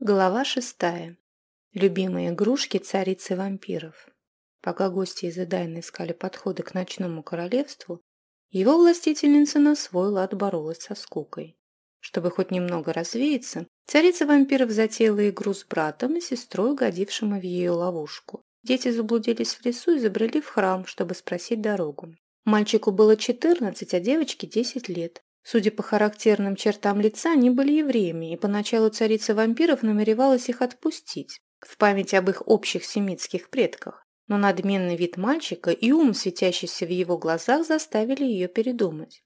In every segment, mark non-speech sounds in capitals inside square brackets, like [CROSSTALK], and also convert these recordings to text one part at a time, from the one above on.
Глава шестая. Любимые игрушки царицы вампиров. Пока гости из Эдайна искали подходы к ночному королевству, его властительница на свой лад боролась со скукой. Чтобы хоть немного развеяться, царица вампиров затеяла игру с братом и сестрой, угодившим в ее ловушку. Дети заблудились в лесу и забрели в храм, чтобы спросить дорогу. Мальчику было 14, а девочке 10 лет. Судя по характерным чертам лица, они были евреями, и поначалу царица вампиров намеревалась их отпустить, в память об их общих семитских предках. Но надменный вид мальчика и ум, светящийся в его глазах, заставили ее передумать.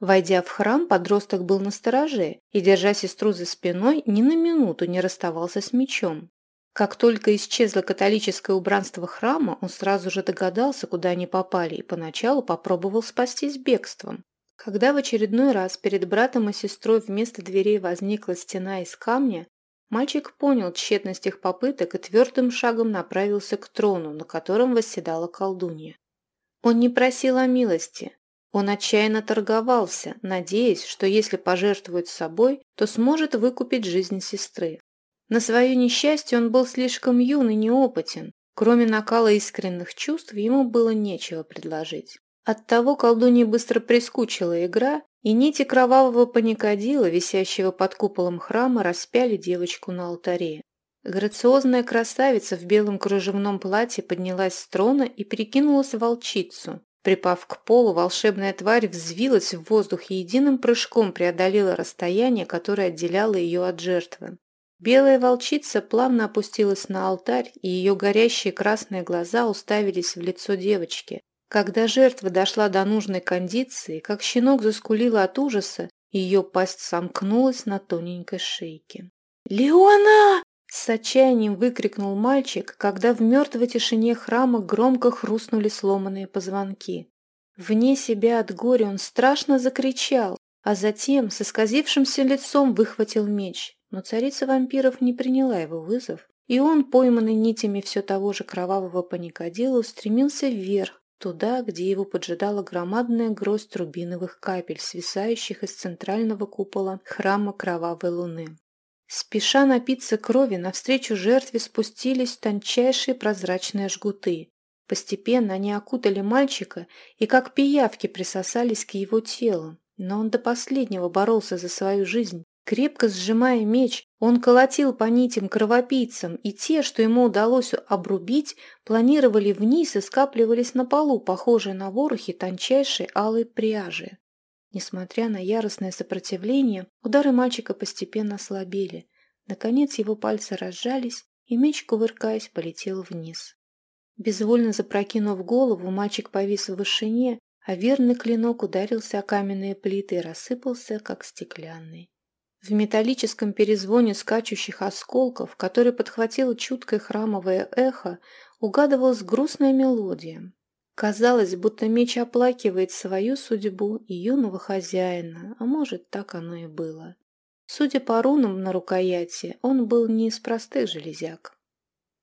Войдя в храм, подросток был настороже и, держа сестру за спиной, ни на минуту не расставался с мечом. Как только исчезло католическое убранство храма, он сразу же догадался, куда они попали, и поначалу попробовал спастись бегством. Когда в очередной раз перед братом и сестрой вместо дверей возникла стена из камня, мальчик понял тщетность их попыток и твердым шагом направился к трону, на котором восседала колдунья. Он не просил о милости, он отчаянно торговался, надеясь, что если пожертвует собой, то сможет выкупить жизнь сестры. На свое несчастье он был слишком юн и неопытен. Кроме накала искренних чувств, ему было нечего предложить. Оттого колдунье быстро прискучила игра, и нити кровавого паникодила, висящего под куполом храма, распяли девочку на алтаре. Грациозная красавица в белом кружевном платье поднялась с трона и перекинулась в волчицу. Припав к полу, волшебная тварь взвилась в воздух и единым прыжком преодолела расстояние, которое отделяло ее от жертвы. Белая волчица плавно опустилась на алтарь, и ее горящие красные глаза уставились в лицо девочки, когда жертва дошла до нужной кондиции, как щенок заскулила от ужаса, ее пасть сомкнулась на тоненькой шейке. «Леона!» – с отчаянием выкрикнул мальчик, когда в мертвой тишине храма громко хрустнули сломанные позвонки. Вне себя от горя он страшно закричал, а затем с исказившимся лицом выхватил меч. Но царица вампиров не приняла его вызов, и он, пойманный нитями все того же кровавого паникодила, устремился вверх, туда, где его поджидала громадная гроздь рубиновых капель, свисающих из центрального купола храма Кровавой Луны. Спеша напиться крови, навстречу жертве спустились тончайшие прозрачные жгуты. Постепенно они окутали мальчика и как пиявки присосались к его телу. Но он до последнего боролся за свою жизнь, Крепко сжимая меч, он колотил по нитям кровопийцам, и те, что ему удалось обрубить, планировали вниз и скапливались на полу, похожие на ворохи тончайшей алой пряжи. Несмотря на яростное сопротивление, удары мальчика постепенно ослабели. Наконец его пальцы разжались, и меч, кувыркаясь, полетел вниз. Безвольно запрокинув голову, мальчик повис в вышине, а верный клинок ударился о каменные плиты и рассыпался, как стеклянный. В металлическом перезвоне скачущих осколков, который подхватило чуткое храмовое эхо, угадывалась грустная мелодия. Казалось, будто меч оплакивает свою судьбу и юного хозяина, а может, так оно и было. Судя по рунам на рукояти, он был не из простых железяк.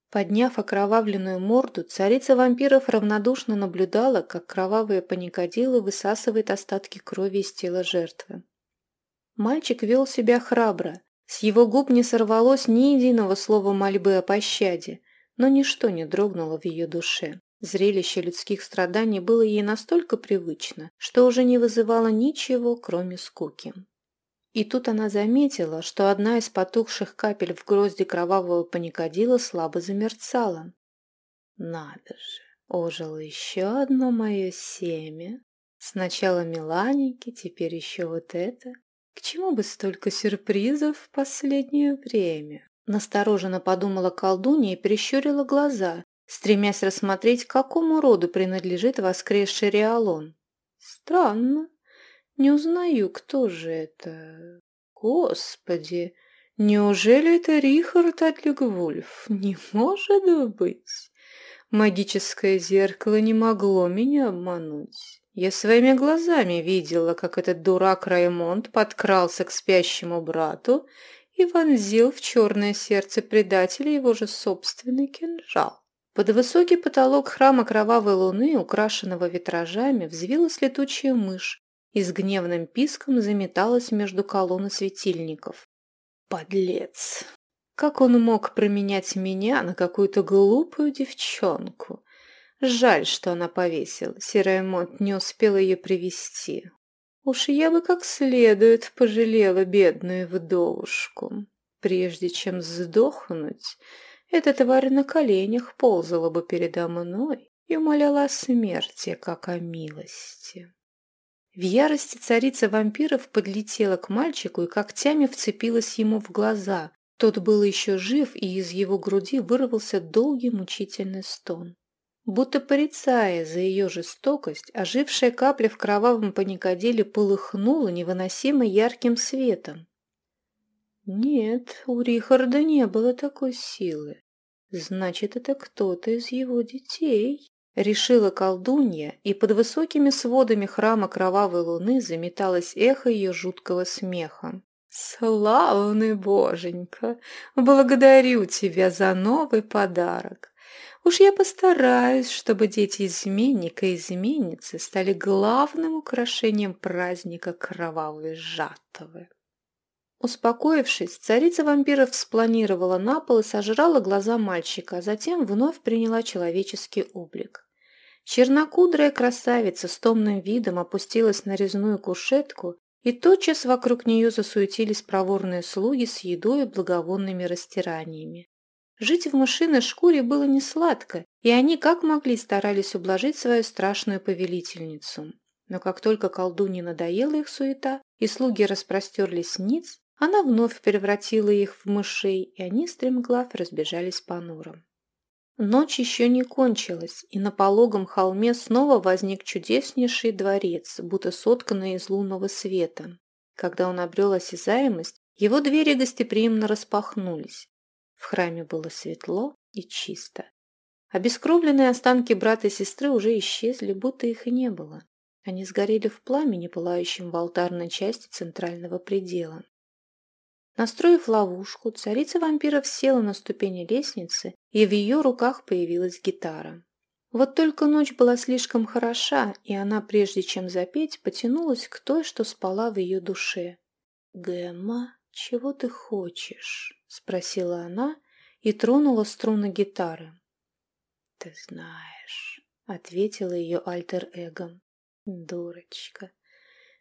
Подняв окровавленную морду, царица вампиров равнодушно наблюдала, как кровавые паникодилы высасывает остатки крови из тела жертвы. Мальчик вел себя храбро. С его губ не сорвалось ни единого слова мольбы о пощаде, но ничто не дрогнуло в ее душе. Зрелище людских страданий было ей настолько привычно, что уже не вызывало ничего, кроме скуки. И тут она заметила, что одна из потухших капель в грозде кровавого паникодила слабо замерцала. «Надо же, ожило еще одно мое семя. Сначала Миланики, теперь еще вот это. К чему бы столько сюрпризов в последнее время? Настороженно подумала колдунья и прищурила глаза, стремясь рассмотреть, какому роду принадлежит воскресший Риалон. Странно. Не узнаю, кто же это. Господи, неужели это Рихард Адлигвульф? Не может быть. Магическое зеркало не могло меня обмануть. Я своими глазами видела, как этот дурак Раймонд подкрался к спящему брату и вонзил в черное сердце предателя его же собственный кинжал. Под высокий потолок храма Кровавой Луны, украшенного витражами, взвилась летучая мышь и с гневным писком заметалась между колонн светильников. «Подлец!» Как он мог променять меня на какую-то глупую девчонку? Жаль, что она повесилась, Серая Мот не успела ее привести. Уж я бы как следует пожалела бедную вдовушку. Прежде чем сдохнуть, эта тварь на коленях ползала бы передо мной и умоляла о смерти, как о милости. В ярости царица вампиров подлетела к мальчику и когтями вцепилась ему в глаза. Тот был еще жив, и из его груди вырвался долгий мучительный стон. Будто порицая за ее жестокость, ожившая капля в кровавом паникоделе полыхнула невыносимо ярким светом. Нет, у Рихарда не было такой силы. Значит, это кто-то из его детей. Решила колдунья, и под высокими сводами храма Кровавой Луны заметалось эхо ее жуткого смеха. «Славный боженька! Благодарю тебя за новый подарок! Уж я постараюсь, чтобы дети изменника и изменницы стали главным украшением праздника кровавой жатвы. Успокоившись, царица вампиров спланировала на пол и сожрала глаза мальчика, а затем вновь приняла человеческий облик. Чернокудрая красавица с томным видом опустилась на резную кушетку, и тотчас вокруг нее засуетились проворные слуги с едой и благовонными растираниями. Жить в мышиной шкуре было не сладко, и они как могли старались ублажить свою страшную повелительницу. Но как только колдуне надоела их суета, и слуги распростерлись ниц, она вновь превратила их в мышей, и они стремглав разбежались по норам. Ночь еще не кончилась, и на пологом холме снова возник чудеснейший дворец, будто сотканный из лунного света. Когда он обрел осязаемость, его двери гостеприимно распахнулись. В храме было светло и чисто. Обескровленные останки брата и сестры уже исчезли, будто их и не было. Они сгорели в пламени, пылающем в алтарной части центрального предела. Настроив ловушку, царица вампиров села на ступени лестницы, и в ее руках появилась гитара. Вот только ночь была слишком хороша, и она, прежде чем запеть, потянулась к той, что спала в ее душе. «Гэма, чего ты хочешь?» — спросила она и тронула струны гитары. «Ты знаешь», — ответила ее альтер-эго. «Дурочка,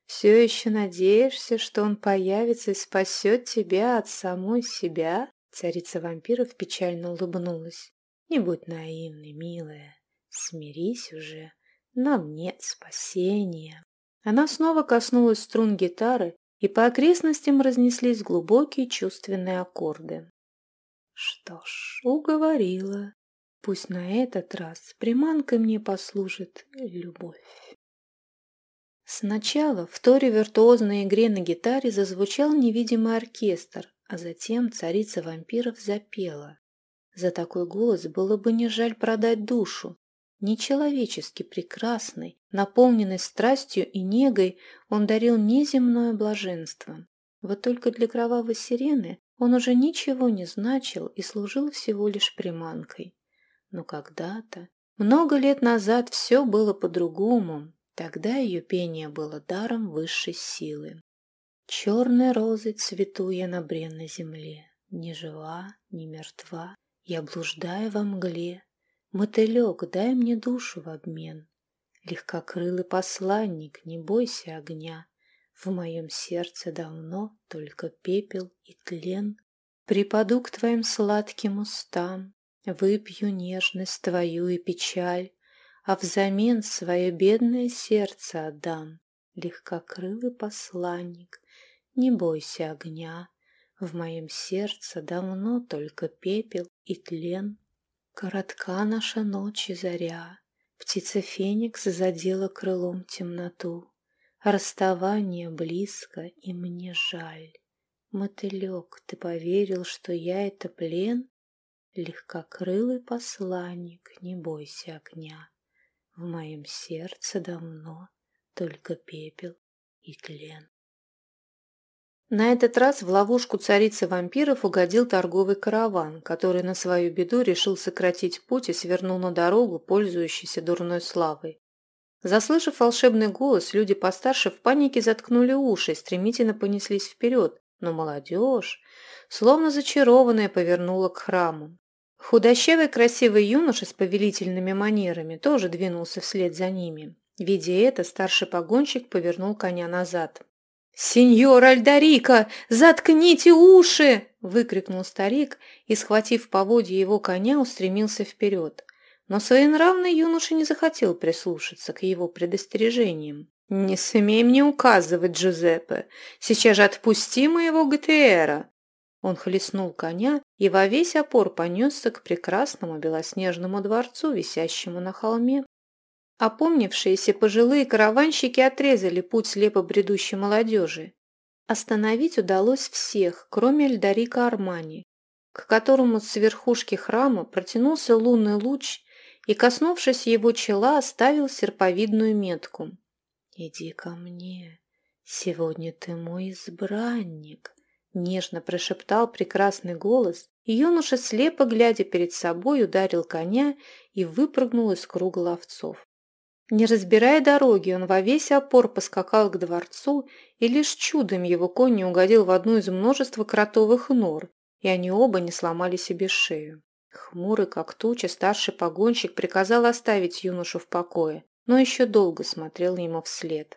все еще надеешься, что он появится и спасет тебя от самой себя?» Царица вампиров печально улыбнулась. «Не будь наивной, милая. Смирись уже. Нам нет спасения». Она снова коснулась струн гитары, и по окрестностям разнеслись глубокие чувственные аккорды. Что ж, уговорила. Пусть на этот раз приманкой мне послужит любовь. Сначала в торе виртуозной игре на гитаре зазвучал невидимый оркестр, а затем царица вампиров запела. За такой голос было бы не жаль продать душу, Нечеловечески прекрасный, наполненный страстью и негой, он дарил неземное блаженство. Вот только для кровавой сирены он уже ничего не значил и служил всего лишь приманкой. Но когда-то, много лет назад, все было по-другому. Тогда ее пение было даром высшей силы. Черной розой цвету я на бренной земле, Ни жива, ни мертва, я блуждаю во мгле, Мотылек, дай мне душу в обмен. Легкокрылый посланник, не бойся огня. В моем сердце давно только пепел и тлен. Припаду к твоим сладким устам, Выпью нежность твою и печаль, А взамен свое бедное сердце отдам. Легкокрылый посланник, не бойся огня, В моем сердце давно только пепел и тлен. Коротка наша ночь и заря, Птица Феникс задела крылом темноту. Расставание близко, и мне жаль. Мотылек, ты поверил, что я — это плен? Легкокрылый посланник, не бойся огня. В моем сердце давно только пепел и тлен. На этот раз в ловушку царицы вампиров угодил торговый караван, который на свою беду решил сократить путь и свернул на дорогу, пользующейся дурной славой. Заслышав волшебный голос, люди постарше в панике заткнули уши и стремительно понеслись вперед, но молодежь, словно зачарованная, повернула к храму. Худощавый красивый юноша с повелительными манерами тоже двинулся вслед за ними. Видя это, старший погонщик повернул коня назад. «Сеньор Альдарика, заткните уши!» – выкрикнул старик и, схватив поводья его коня, устремился вперед. Но своенравный юноша не захотел прислушаться к его предостережениям. «Не смей мне указывать, Джузеппе! Сейчас же отпусти моего ГТРа!» Он хлестнул коня и во весь опор понесся к прекрасному белоснежному дворцу, висящему на холме. Опомнившиеся пожилые караванщики отрезали путь слепо бредущей молодежи. Остановить удалось всех, кроме Эльдарика Армани, к которому с верхушки храма протянулся лунный луч и, коснувшись его чела, оставил серповидную метку. «Иди ко мне, сегодня ты мой избранник», — нежно прошептал прекрасный голос, и юноша, слепо глядя перед собой, ударил коня и выпрыгнул из круга ловцов. Не разбирая дороги, он во весь опор поскакал к дворцу, и лишь чудом его конь не угодил в одну из множества кротовых нор, и они оба не сломали себе шею. Хмурый, как туча, старший погонщик приказал оставить юношу в покое, но еще долго смотрел ему вслед.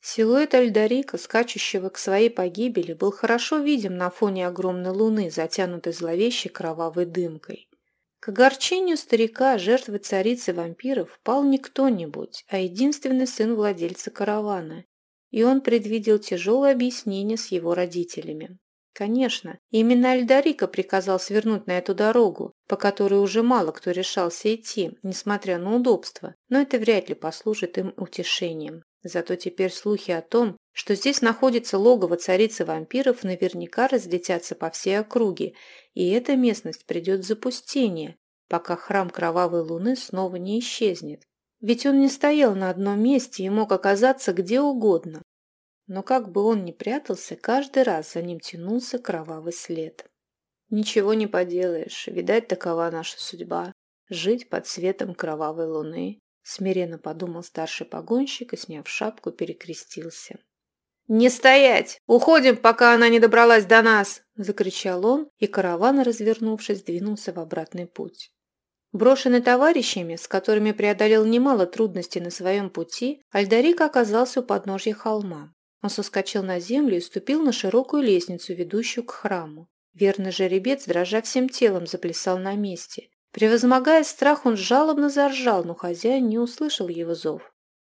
Силуэт Альдарика, скачущего к своей погибели, был хорошо виден на фоне огромной луны, затянутой зловещей кровавой дымкой. К огорчению старика жертвой царицы вампиров пал не кто-нибудь, а единственный сын владельца каравана, и он предвидел тяжелое объяснение с его родителями. Конечно, именно Альдарика приказал свернуть на эту дорогу, по которой уже мало кто решался идти, несмотря на удобство, но это вряд ли послужит им утешением. Зато теперь слухи о том, что здесь находится логово царицы вампиров, наверняка разлетятся по всей округе, и эта местность придет в запустение, пока храм Кровавой Луны снова не исчезнет. Ведь он не стоял на одном месте и мог оказаться где угодно. Но как бы он ни прятался, каждый раз за ним тянулся кровавый след. Ничего не поделаешь, видать, такова наша судьба – жить под светом кровавой луны, смиренно подумал старший погонщик и, сняв шапку, перекрестился. «Не стоять! Уходим, пока она не добралась до нас!» – закричал он, и караван, развернувшись, двинулся в обратный путь. Брошенный товарищами, с которыми преодолел немало трудностей на своем пути, Альдарик оказался у подножья холма. Он соскочил на землю и ступил на широкую лестницу, ведущую к храму. Верный жеребец, дрожа всем телом, заплясал на месте. Превозмогая страх, он жалобно заржал, но хозяин не услышал его зов.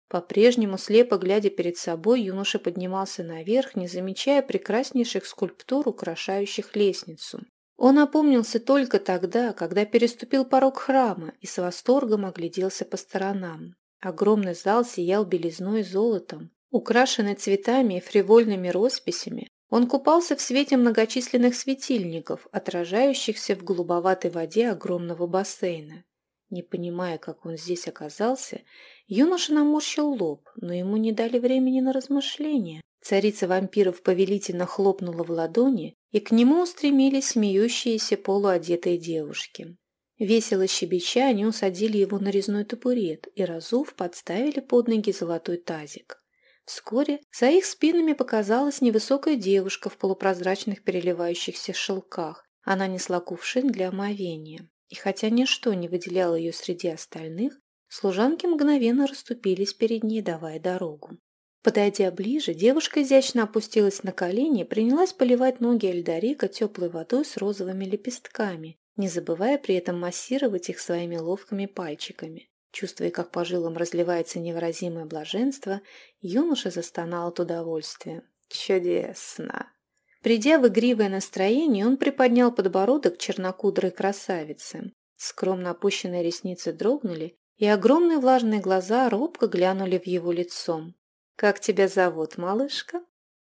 По-прежнему, слепо глядя перед собой, юноша поднимался наверх, не замечая прекраснейших скульптур, украшающих лестницу. Он опомнился только тогда, когда переступил порог храма и с восторгом огляделся по сторонам. Огромный зал сиял белизной и золотом. Украшенный цветами и фривольными росписями, он купался в свете многочисленных светильников, отражающихся в голубоватой воде огромного бассейна. Не понимая, как он здесь оказался, юноша наморщил лоб, но ему не дали времени на размышления. Царица вампиров повелительно хлопнула в ладони, и к нему устремились смеющиеся полуодетые девушки. Весело щебеча они усадили его на резной табурет и, разув, подставили под ноги золотой тазик. Вскоре за их спинами показалась невысокая девушка в полупрозрачных переливающихся шелках. Она несла кувшин для омовения. И хотя ничто не выделяло ее среди остальных, служанки мгновенно расступились перед ней, давая дорогу. Подойдя ближе, девушка изящно опустилась на колени и принялась поливать ноги Эльдарика теплой водой с розовыми лепестками, не забывая при этом массировать их своими ловкими пальчиками. Чувствуя, как по жилам разливается невыразимое блаженство, юноша застонал от удовольствия. «Чудесно!» Придя в игривое настроение, он приподнял подбородок чернокудрой красавицы. Скромно опущенные ресницы дрогнули, и огромные влажные глаза робко глянули в его лицо. «Как тебя зовут, малышка?»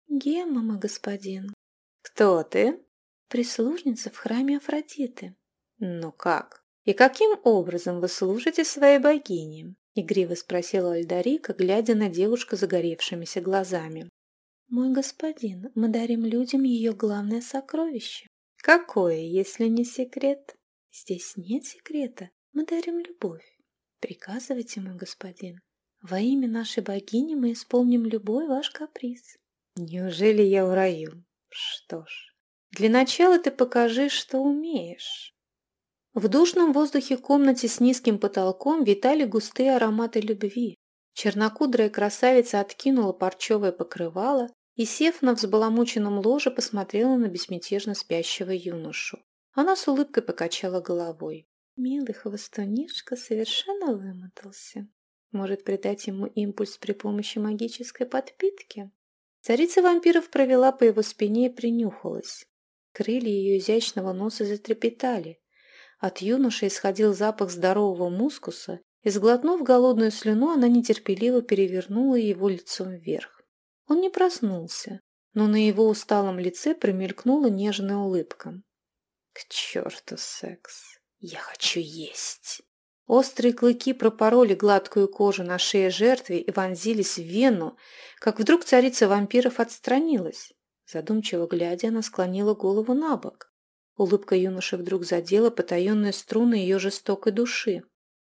«Гемма, мой господин». «Кто ты?» «Прислужница в храме Афродиты». «Ну как?» «И каким образом вы служите своей богине?» — игриво спросила Альдарика, глядя на девушку загоревшимися глазами. «Мой господин, мы дарим людям ее главное сокровище». «Какое, если не секрет?» «Здесь нет секрета. Мы дарим любовь. Приказывайте, мой господин. Во имя нашей богини мы исполним любой ваш каприз». «Неужели я в раю? Что ж, для начала ты покажи, что умеешь. В душном воздухе комнате с низким потолком витали густые ароматы любви. Чернокудрая красавица откинула парчевое покрывало и, сев на взбаламученном ложе, посмотрела на безмятежно спящего юношу. Она с улыбкой покачала головой. Милый хвостунишка совершенно вымотался. Может, придать ему импульс при помощи магической подпитки? Царица вампиров провела по его спине и принюхалась. Крылья ее изящного носа затрепетали. От юноши исходил запах здорового мускуса, и, сглотнув голодную слюну, она нетерпеливо перевернула его лицом вверх. Он не проснулся, но на его усталом лице промелькнула нежная улыбка. «К черту секс! Я хочу есть!» Острые клыки пропороли гладкую кожу на шее жертвы и вонзились в вену, как вдруг царица вампиров отстранилась. Задумчиво глядя, она склонила голову на бок. Улыбка юноши вдруг задела потаенные струны ее жестокой души.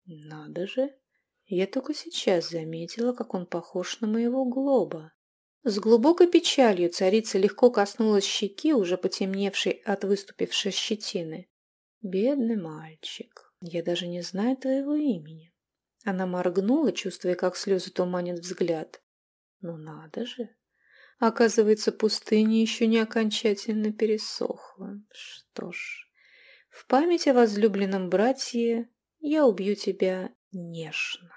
«Надо же! Я только сейчас заметила, как он похож на моего глоба». С глубокой печалью царица легко коснулась щеки, уже потемневшей от выступившей щетины. «Бедный мальчик, я даже не знаю твоего имени. Она моргнула, чувствуя, как слезы туманят взгляд. Ну надо же. Оказывается, пустыня еще не окончательно пересохла. Что ж, в память о возлюбленном братье я убью тебя нежно.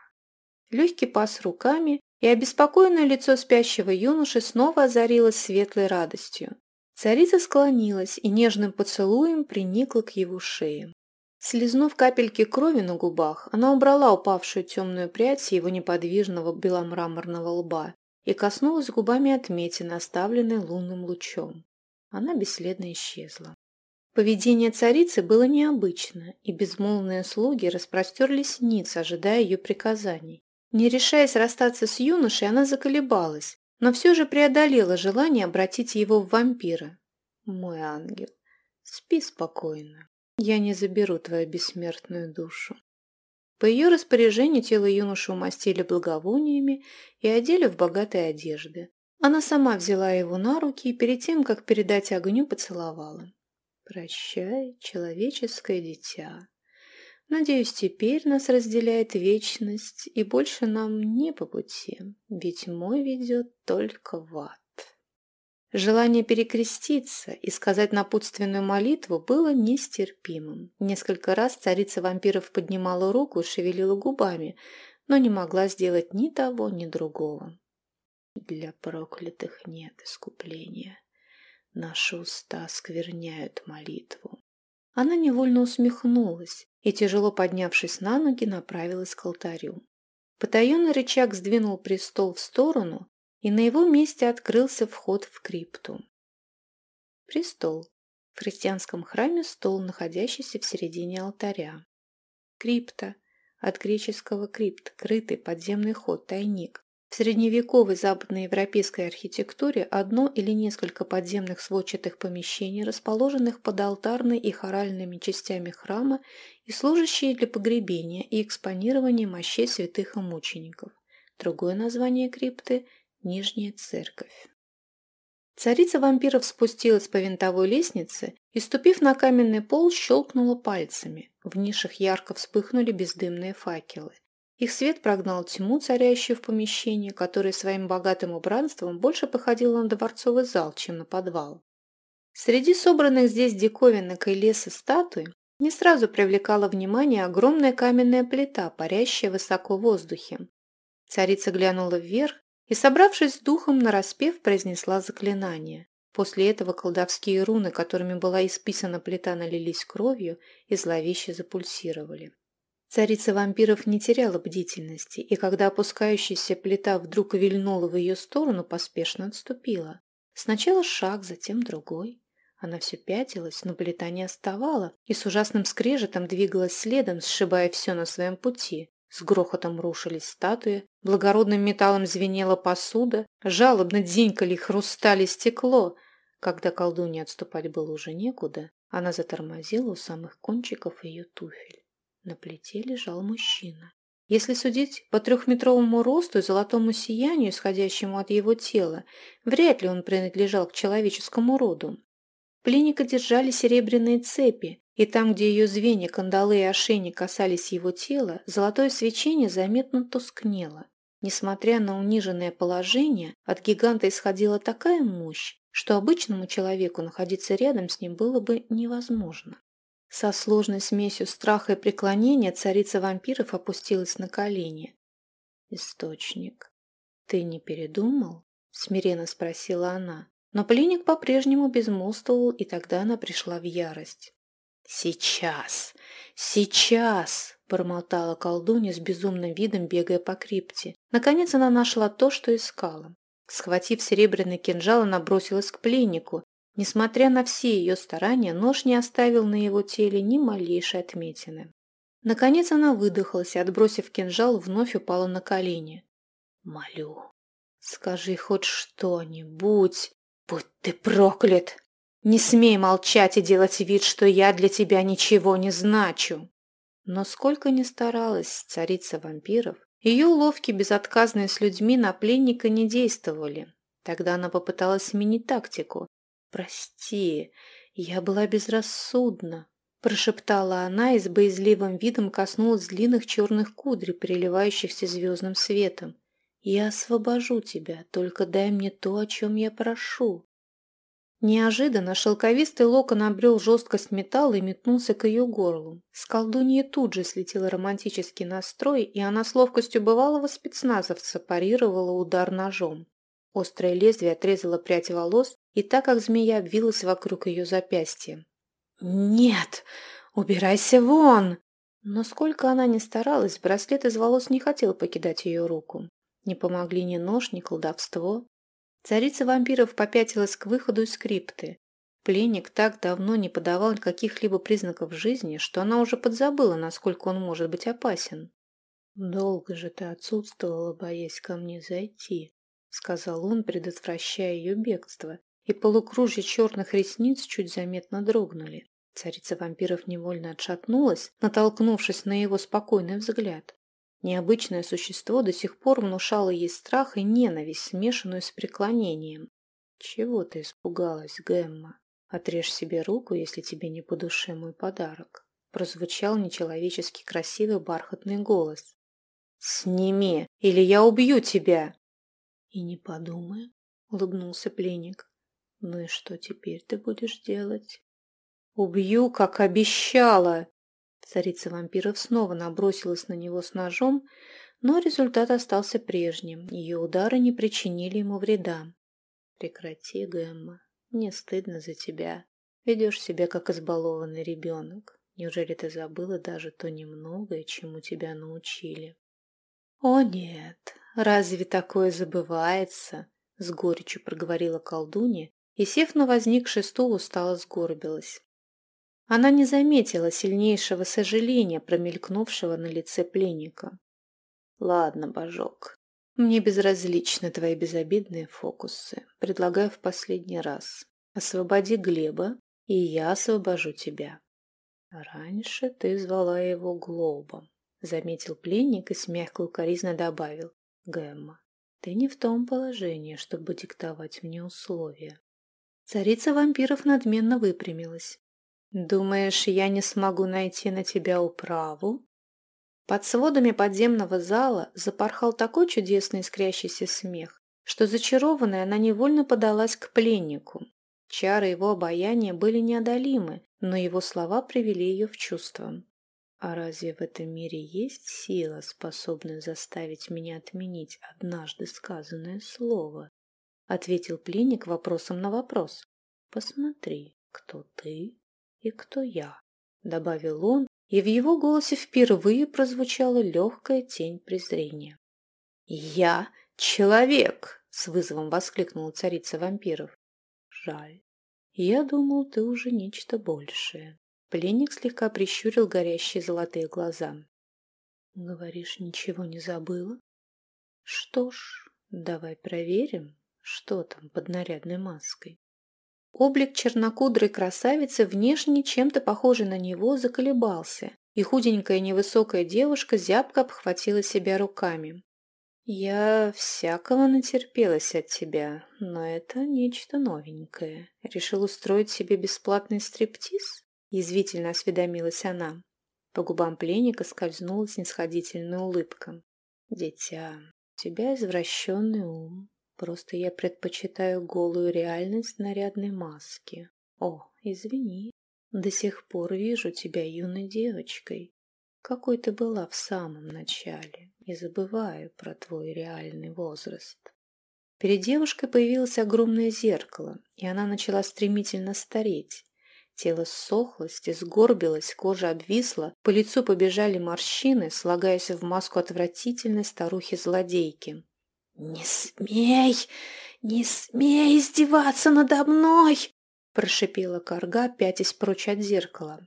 Легкий пас руками, и обеспокоенное лицо спящего юноши снова озарилось светлой радостью. Царица склонилась и нежным поцелуем приникла к его шее. Слизнув капельки крови на губах, она убрала упавшую темную прядь с его неподвижного беломраморного лба и коснулась губами отметины, оставленной лунным лучом. Она бесследно исчезла. Поведение царицы было необычно, и безмолвные слуги распростерлись ниц, ожидая ее приказаний. Не решаясь расстаться с юношей, она заколебалась, но все же преодолела желание обратить его в вампира. «Мой ангел, спи спокойно». Я не заберу твою бессмертную душу. По ее распоряжению тело юноши умастили благовониями и одели в богатые одежды. Она сама взяла его на руки и перед тем, как передать огню, поцеловала. «Прощай, человеческое дитя. Надеюсь, теперь нас разделяет вечность, и больше нам не по пути, ведь мой ведет только в ад». Желание перекреститься и сказать напутственную молитву было нестерпимым. Несколько раз царица вампиров поднимала руку и шевелила губами, но не могла сделать ни того, ни другого. Для проклятых нет искупления. Наши уста скверняют молитву. Она невольно усмехнулась и, тяжело поднявшись на ноги, направилась к алтарю. Потаенный рычаг сдвинул престол в сторону, и на его месте открылся вход в крипту. Престол. В христианском храме стол, находящийся в середине алтаря. Крипта. От греческого крипт – крытый подземный ход, тайник. В средневековой западноевропейской архитектуре одно или несколько подземных сводчатых помещений, расположенных под алтарной и хоральными частями храма и служащие для погребения и экспонирования мощей святых и мучеников. Другое название крипты Нижняя церковь. Царица вампиров спустилась по винтовой лестнице и, ступив на каменный пол, щелкнула пальцами. В нишах ярко вспыхнули бездымные факелы. Их свет прогнал тьму, царящую в помещении, которое своим богатым убранством больше походило на дворцовый зал, чем на подвал. Среди собранных здесь диковинок и леса статуй не сразу привлекала внимание огромная каменная плита, парящая высоко в воздухе. Царица глянула вверх и, собравшись с духом, нараспев произнесла заклинание. После этого колдовские руны, которыми была исписана плита, налились кровью и зловеще запульсировали. Царица вампиров не теряла бдительности, и когда опускающаяся плита вдруг вильнула в ее сторону, поспешно отступила. Сначала шаг, затем другой. Она все пятилась, но плита не оставала и с ужасным скрежетом двигалась следом, сшибая все на своем пути. С грохотом рушились статуи, благородным металлом звенела посуда, жалобно дзинькали хрустали стекло. Когда колдунье отступать было уже некуда, она затормозила у самых кончиков ее туфель. На плите лежал мужчина. Если судить по трехметровому росту и золотому сиянию, исходящему от его тела, вряд ли он принадлежал к человеческому роду. Пленника держали серебряные цепи, и там, где ее звенья, кандалы и ошейник касались его тела, золотое свечение заметно тускнело. Несмотря на униженное положение, от гиганта исходила такая мощь, что обычному человеку находиться рядом с ним было бы невозможно. Со сложной смесью страха и преклонения царица вампиров опустилась на колени. «Источник, ты не передумал?» — смиренно спросила она. Но пленник по-прежнему безмолвствовал, и тогда она пришла в ярость. «Сейчас! Сейчас!» – бормотала колдунья с безумным видом, бегая по крипте. Наконец она нашла то, что искала. Схватив серебряный кинжал, она бросилась к пленнику. Несмотря на все ее старания, нож не оставил на его теле ни малейшей отметины. Наконец она выдохлась и, отбросив кинжал, вновь упала на колени. «Молю, скажи хоть что-нибудь, будь ты проклят! Не смей молчать и делать вид, что я для тебя ничего не значу!» Но сколько ни старалась царица вампиров, ее уловки, безотказные с людьми, на пленника не действовали. Тогда она попыталась сменить тактику. «Прости, я была безрассудна», – прошептала она и с боязливым видом коснулась длинных черных кудрей, переливающихся звездным светом. «Я освобожу тебя, только дай мне то, о чем я прошу». Неожиданно шелковистый локон обрел жесткость металла и метнулся к ее горлу. С колдуньи тут же слетел романтический настрой, и она с ловкостью бывалого спецназовца парировала удар ножом. Острое лезвие отрезало прядь волос, и так как змея обвилась вокруг ее запястья. «Нет! Убирайся вон!» Но сколько она ни старалась, браслет из волос не хотел покидать ее руку. Не помогли ни нож, ни колдовство. Царица вампиров попятилась к выходу из скрипты. Пленник так давно не подавал каких-либо признаков жизни, что она уже подзабыла, насколько он может быть опасен. «Долго же ты отсутствовала, боясь ко мне зайти», — сказал он, предотвращая ее бегство, и полукружья черных ресниц чуть заметно дрогнули. Царица вампиров невольно отшатнулась, натолкнувшись на его спокойный взгляд. Необычное существо до сих пор внушало ей страх и ненависть, смешанную с преклонением. «Чего ты испугалась, Гэмма? Отрежь себе руку, если тебе не по душе мой подарок», прозвучал нечеловечески красивый бархатный голос. «Сними, или я убью тебя!» «И не подумай», — улыбнулся пленник. «Ну и что теперь ты будешь делать?» «Убью, как обещала!» Царица вампиров снова набросилась на него с ножом, но результат остался прежним. Ее удары не причинили ему вреда. «Прекрати, Гэмма. Мне стыдно за тебя. Ведешь себя, как избалованный ребенок. Неужели ты забыла даже то немногое, чему тебя научили?» «О нет, разве такое забывается?» — с горечью проговорила колдунья и, сев на возникший стул, устало сгорбилась. Она не заметила сильнейшего сожаления, промелькнувшего на лице пленника. «Ладно, божок, мне безразличны твои безобидные фокусы. Предлагаю в последний раз. Освободи Глеба, и я освобожу тебя». «Раньше ты звала его Глобом», — заметил пленник и с мягкой укоризной добавил. «Гэмма, ты не в том положении, чтобы диктовать мне условия». Царица вампиров надменно выпрямилась. «Думаешь, я не смогу найти на тебя управу?» Под сводами подземного зала запорхал такой чудесный искрящийся смех, что зачарованная она невольно подалась к пленнику. Чары его обаяния были неодолимы, но его слова привели ее в чувство. «А разве в этом мире есть сила, способная заставить меня отменить однажды сказанное слово?» — ответил пленник вопросом на вопрос. «Посмотри, кто ты и кто я», — добавил он, и в его голосе впервые прозвучала легкая тень презрения. «Я человек!» — с вызовом воскликнула царица вампиров. «Жаль. Я думал, ты уже нечто большее». Пленник слегка прищурил горящие золотые глаза. «Говоришь, ничего не забыла?» «Что ж, давай проверим, что там под нарядной маской». Облик чернокудрой красавицы, внешне чем-то похожий на него, заколебался, и худенькая невысокая девушка зябко обхватила себя руками. «Я всякого натерпелась от тебя, но это нечто новенькое. Решил устроить себе бесплатный стриптиз?» – язвительно осведомилась она. По губам пленника скользнула снисходительная улыбка. «Дитя, у тебя извращенный ум. Просто я предпочитаю голую реальность нарядной маски. О, извини, до сих пор вижу тебя юной девочкой, какой ты была в самом начале, и забываю про твой реальный возраст. Перед девушкой появилось огромное зеркало, и она начала стремительно стареть. Тело ссохлось и сгорбилось, кожа обвисла, по лицу побежали морщины, слагаясь в маску отвратительной старухи-злодейки. «Не смей! Не смей издеваться надо мной!» прошипела корга, пятясь прочь от зеркала.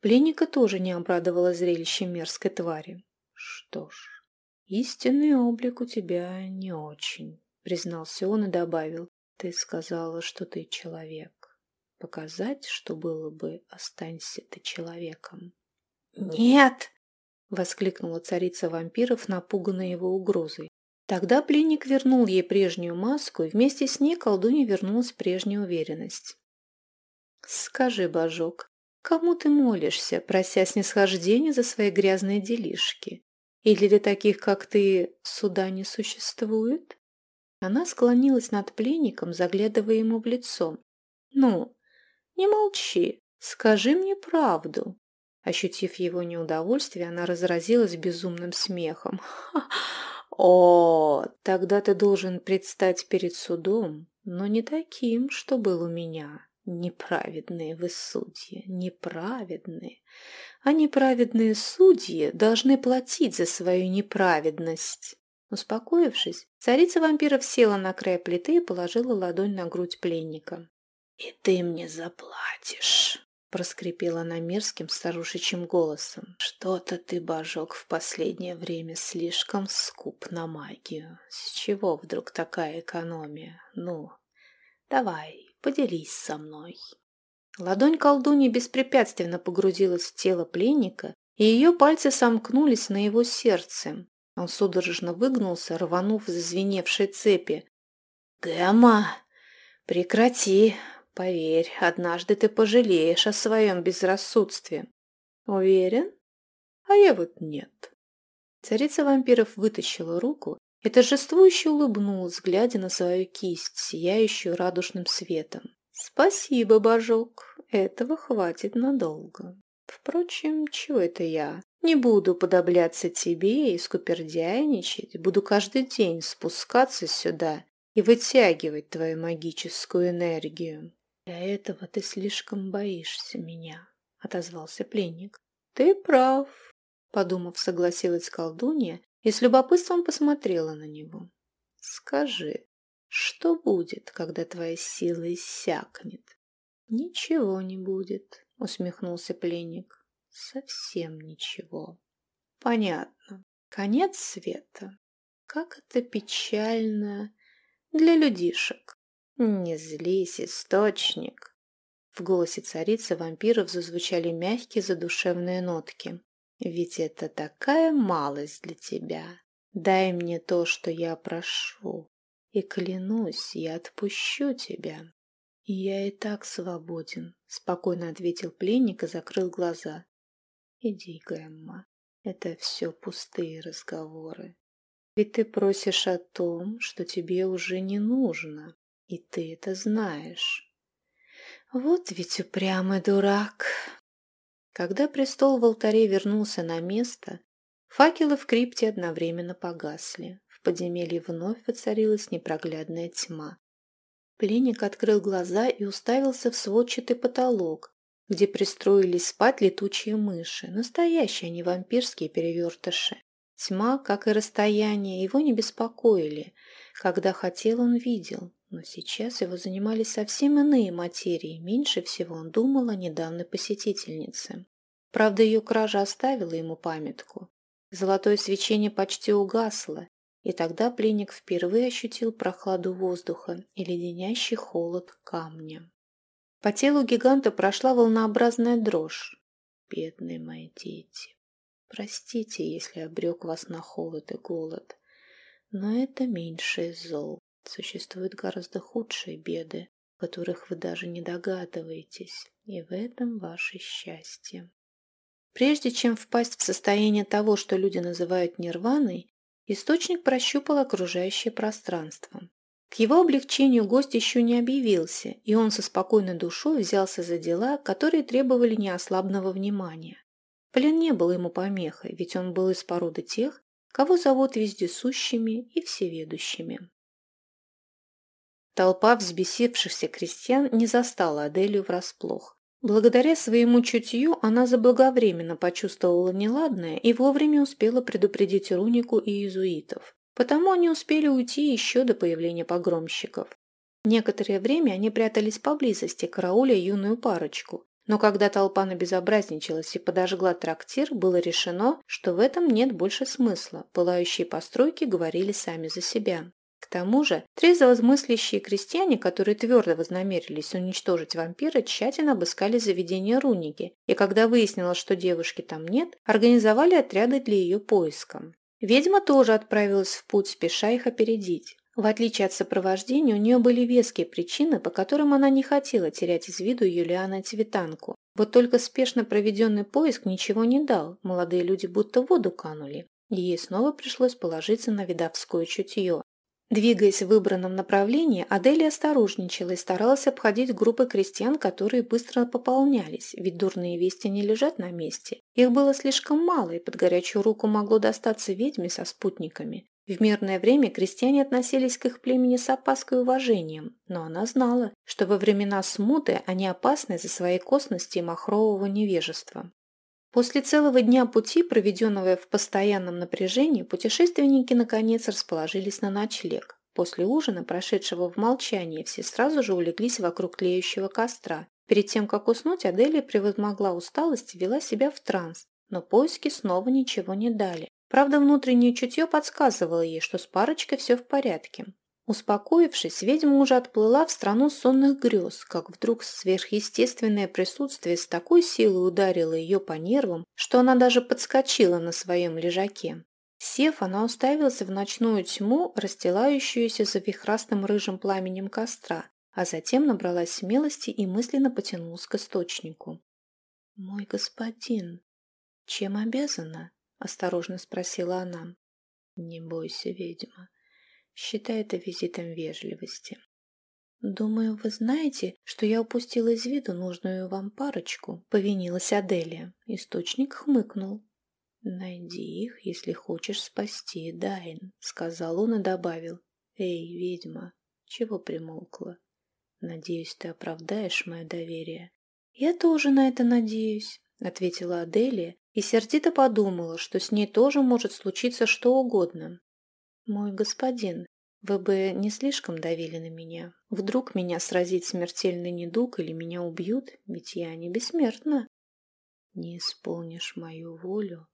Пленника тоже не обрадовало зрелище мерзкой твари. «Что ж, истинный облик у тебя не очень», — признался он и добавил. «Ты сказала, что ты человек. Показать, что было бы, останься ты человеком». «Нет!» — воскликнула царица вампиров, напуганная его угрозой. Тогда пленник вернул ей прежнюю маску, и вместе с ней колдунья вернулась прежняя уверенность. «Скажи, Божок, Кому ты молишься, прося снисхождения за свои грязные делишки? Или для таких, как ты, суда не существует?» Она склонилась над пленником, заглядывая ему в лицо. «Ну, не молчи, скажи мне правду». Ощутив его неудовольствие, она разразилась безумным смехом. [LAUGHS] «О, тогда ты должен предстать перед судом, но не таким, что был у меня. Неправедные вы судьи, неправедные. А неправедные судьи должны платить за свою неправедность. Успокоившись, царица вампиров села на край плиты и положила ладонь на грудь пленника. «И ты мне заплатишь!» — проскрипела она мерзким старушечьим голосом. «Что-то ты, божок, в последнее время слишком скуп на магию. С чего вдруг такая экономия? Ну, давай, Поделись со мной». Ладонь колдуньи беспрепятственно погрузилась в тело пленника, и ее пальцы сомкнулись на его сердце. Он судорожно выгнулся, рванув зазвеневшие цепи. «Гэма, прекрати! Поверь, однажды ты пожалеешь о своем безрассудстве». «Уверен? А я вот нет». Царица вампиров вытащила руку и торжествующе улыбнулась, глядя на свою кисть, сияющую радужным светом. «Спасибо, Божок, этого хватит надолго. Впрочем, чего это я? Не буду подобляться тебе и скупердяйничать, буду каждый день спускаться сюда и вытягивать твою магическую энергию. Для этого ты слишком боишься меня», — отозвался пленник. «Ты прав», — подумав, согласилась колдунья и с любопытством посмотрела на него. «Скажи, что будет, когда твоя сила иссякнет?» «Ничего не будет», — усмехнулся пленник. «Совсем ничего». «Понятно. Конец света. Как это печально для людишек. Не злись, источник». В голосе царицы вампиров зазвучали мягкие задушевные нотки. Ведь это такая малость для тебя. Дай мне то, что я прошу, и клянусь, я отпущу тебя. Я и так свободен, спокойно ответил пленник и закрыл глаза. Иди, Гэмма, это все пустые разговоры. Ведь ты просишь о том, что тебе уже не нужно, и ты это знаешь. Вот ведь упрямый дурак. Когда престол в алтаре вернулся на место, факелы в крипте одновременно погасли. В подземелье вновь воцарилась непроглядная тьма. Пленник открыл глаза и уставился в сводчатый потолок, где пристроились спать летучие мыши, настоящие, а не вампирские перевертыши. Тьма, как и расстояние, его не беспокоили. Когда хотел, он видел. Но сейчас его занимали совсем иные материи. Меньше всего он думал о недавней посетительнице. Правда, ее кража оставила ему памятку. Золотое свечение почти угасло, и тогда пленник впервые ощутил прохладу воздуха и леденящий холод камня. По телу гиганта прошла волнообразная дрожь. бедные мои дети. Простите, если обрек вас на холод и голод, но это меньшее зол. Существуют гораздо худшие беды, которых вы даже не догадываетесь, и в этом ваше счастье. Прежде чем впасть в состояние того, что люди называют нирваной, источник прощупал окружающее пространство. К его облегчению гость еще не объявился, и он со спокойной душой взялся за дела, которые требовали неослабного внимания. Плен не был ему помехой, ведь он был из породы тех, кого зовут вездесущими и всеведущими. Толпа взбесившихся крестьян не застала Аделию врасплох. Благодаря своему чутью она заблаговременно почувствовала неладное и вовремя успела предупредить Рунику и иезуитов. Потому они успели уйти еще до появления погромщиков. Некоторое время они прятались поблизости, карауля юную парочку. Но когда толпа набезобразничалась и подожгла трактир, было решено, что в этом нет больше смысла. Пылающие постройки говорили сами за себя. К тому же, трезвозмыслящие крестьяне, которые твердо вознамерились уничтожить вампира, тщательно обыскали заведение Руники, и когда выяснилось, что девушки там нет, организовали отряды для ее поиска. Ведьма тоже отправилась в путь, спеша их опередить. В отличие от сопровождения, у нее были веские причины, по которым она не хотела терять из виду Юлиана Цветанку. Вот только спешно проведенный поиск ничего не дал, молодые люди будто в воду канули. Ей снова пришлось положиться на видовское чутье. Двигаясь в выбранном направлении, Аделия осторожничала и старалась обходить группы крестьян, которые быстро пополнялись, ведь дурные вести не лежат на месте. Их было слишком мало, и под горячую руку могло достаться ведьме со спутниками. В мирное время крестьяне относились к их племени с опаской и уважением, но она знала, что во времена смуты они опасны за свои косности и махрового невежества. После целого дня пути, проведенного в постоянном напряжении, путешественники наконец расположились на ночлег. После ужина, прошедшего в молчании, все сразу же улеглись вокруг тлеющего костра. Перед тем, как уснуть, Аделия превозмогла усталость и вела себя в транс, но поиски снова ничего не дали. Правда, внутреннее чутье подсказывало ей, что с парочкой все в порядке. Успокоившись, ведьма уже отплыла в страну сонных грез, как вдруг сверхъестественное присутствие с такой силой ударило ее по нервам, что она даже подскочила на своем лежаке. Сев, она уставилась в ночную тьму, расстилающуюся за вихрастым рыжим пламенем костра, а затем набралась смелости и мысленно потянулась к источнику. «Мой господин, чем обязана?» – осторожно спросила она. «Не бойся, ведьма. Считай это визитом вежливости. «Думаю, вы знаете, что я упустила из виду нужную вам парочку», — повинилась Аделия. Источник хмыкнул. «Найди их, если хочешь спасти Дайн», — сказал он и добавил. «Эй, ведьма, чего примолкла? Надеюсь, ты оправдаешь мое доверие». «Я тоже на это надеюсь», — ответила Аделия и сердито подумала, что с ней тоже может случиться что угодно. «Мой господин, вы бы не слишком давили на меня? Вдруг меня сразит смертельный недуг или меня убьют, ведь я не бессмертна?» «Не исполнишь мою волю,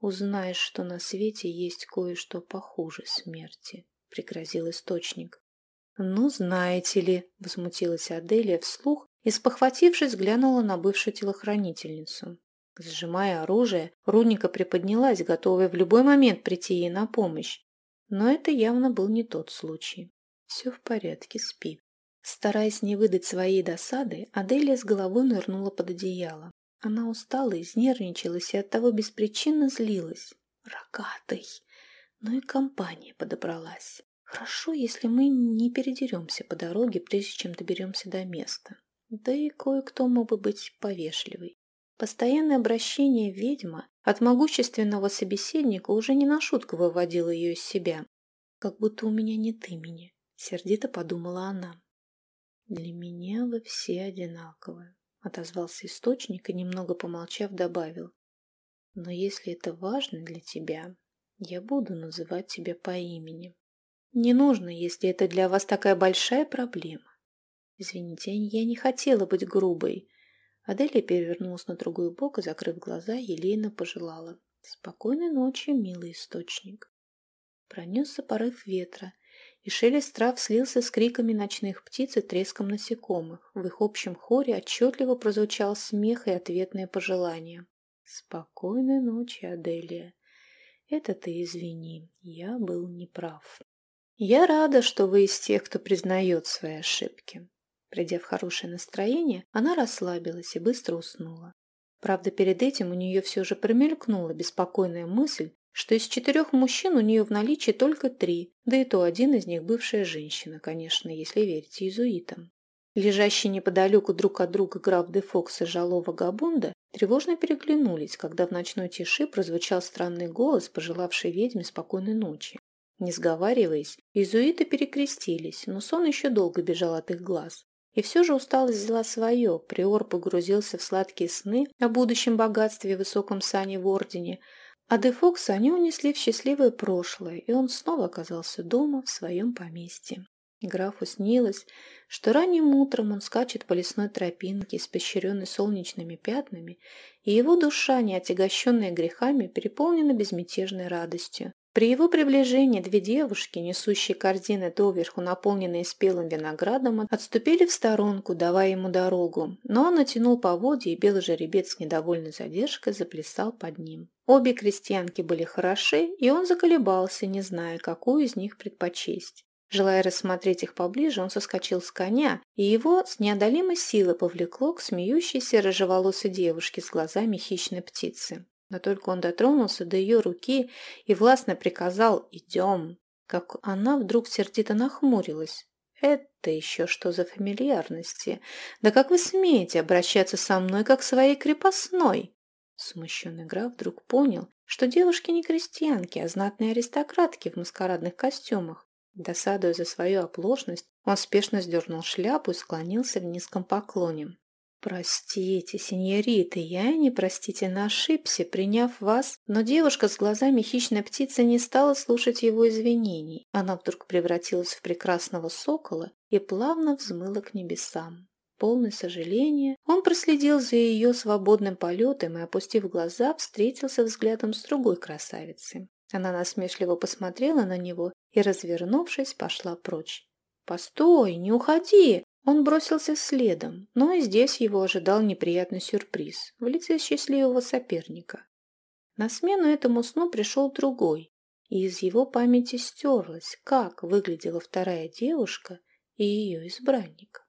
узнаешь, что на свете есть кое-что похуже смерти», — пригрозил источник. «Ну, знаете ли», — возмутилась Аделия вслух и, спохватившись, глянула на бывшую телохранительницу. Сжимая оружие, Рудника приподнялась, готовая в любой момент прийти ей на помощь. Но это явно был не тот случай. Все в порядке, спи. Стараясь не выдать своей досады, Аделия с головой нырнула под одеяло. Она устала, изнервничалась и оттого беспричинно злилась. Рогатый! Ну и компания подобралась. Хорошо, если мы не передеремся по дороге, прежде чем доберемся до места. Да и кое-кто мог бы быть повежливый. Постоянное обращение ведьма от могущественного собеседника уже не на шутку выводило ее из себя. «Как будто у меня нет имени», — сердито подумала она. «Для меня вы все одинаковы», — отозвался источник и, немного помолчав, добавил. «Но если это важно для тебя, я буду называть тебя по имени. Не нужно, если это для вас такая большая проблема. Извините, я не хотела быть грубой, Аделия перевернулась на другой бок и, закрыв глаза, елейно пожелала. «Спокойной ночи, милый источник». Пронесся порыв ветра, и шелест трав слился с криками ночных птиц и треском насекомых. В их общем хоре отчетливо прозвучал смех и ответные пожелания. «Спокойной ночи, Аделия. Это ты извини, я был неправ». «Я рада, что вы из тех, кто признает свои ошибки». Придя в хорошее настроение, она расслабилась и быстро уснула. Правда, перед этим у нее все же промелькнула беспокойная мысль, что из четырех мужчин у нее в наличии только три, да и то один из них бывшая женщина, конечно, если верить иезуитам. Лежащие неподалеку друг от друга граф де Фокс и Жалова Габунда тревожно переглянулись, когда в ночной тиши прозвучал странный голос, пожелавший ведьме спокойной ночи. Не сговариваясь, иезуиты перекрестились, но сон еще долго бежал от их глаз. И все же усталость взяла свое, приор погрузился в сладкие сны о будущем богатстве и высоком сане в ордене, а де Фокса они унесли в счастливое прошлое, и он снова оказался дома в своем поместье. Графу снилось, что ранним утром он скачет по лесной тропинке, испещренной солнечными пятнами, и его душа, не отягощенная грехами, переполнена безмятежной радостью. При его приближении две девушки, несущие корзины доверху, наполненные спелым виноградом, отступили в сторонку, давая ему дорогу, но он натянул поводья, и белый жеребец с недовольной задержкой заплясал под ним. Обе крестьянки были хороши, и он заколебался, не зная, какую из них предпочесть. Желая рассмотреть их поближе, он соскочил с коня, и его с неодолимой силой повлекло к смеющейся рыжеволосой девушке с глазами хищной птицы. Но только он дотронулся до ее руки и властно приказал «Идем!», как она вдруг сердито нахмурилась. «Это еще что за фамильярности? Да как вы смеете обращаться со мной, как своей крепостной?» Смущенный граф вдруг понял, что девушки не крестьянки, а знатные аристократки в маскарадных костюмах. Досадуя за свою оплошность, он спешно сдернул шляпу и склонился в низком поклоне. «Простите, сеньориты, я непростительно ошибся, приняв вас». Но девушка с глазами хищной птицы не стала слушать его извинений. Она вдруг превратилась в прекрасного сокола и плавно взмыла к небесам. Полный сожаления, он проследил за ее свободным полетом и, опустив глаза, встретился взглядом с другой красавицей. Она насмешливо посмотрела на него и, развернувшись, пошла прочь. «Постой, не уходи!» Он бросился следом, но и здесь его ожидал неприятный сюрприз в лице счастливого соперника. На смену этому сну пришел другой, и из его памяти стерлось, как выглядела вторая девушка и ее избранник.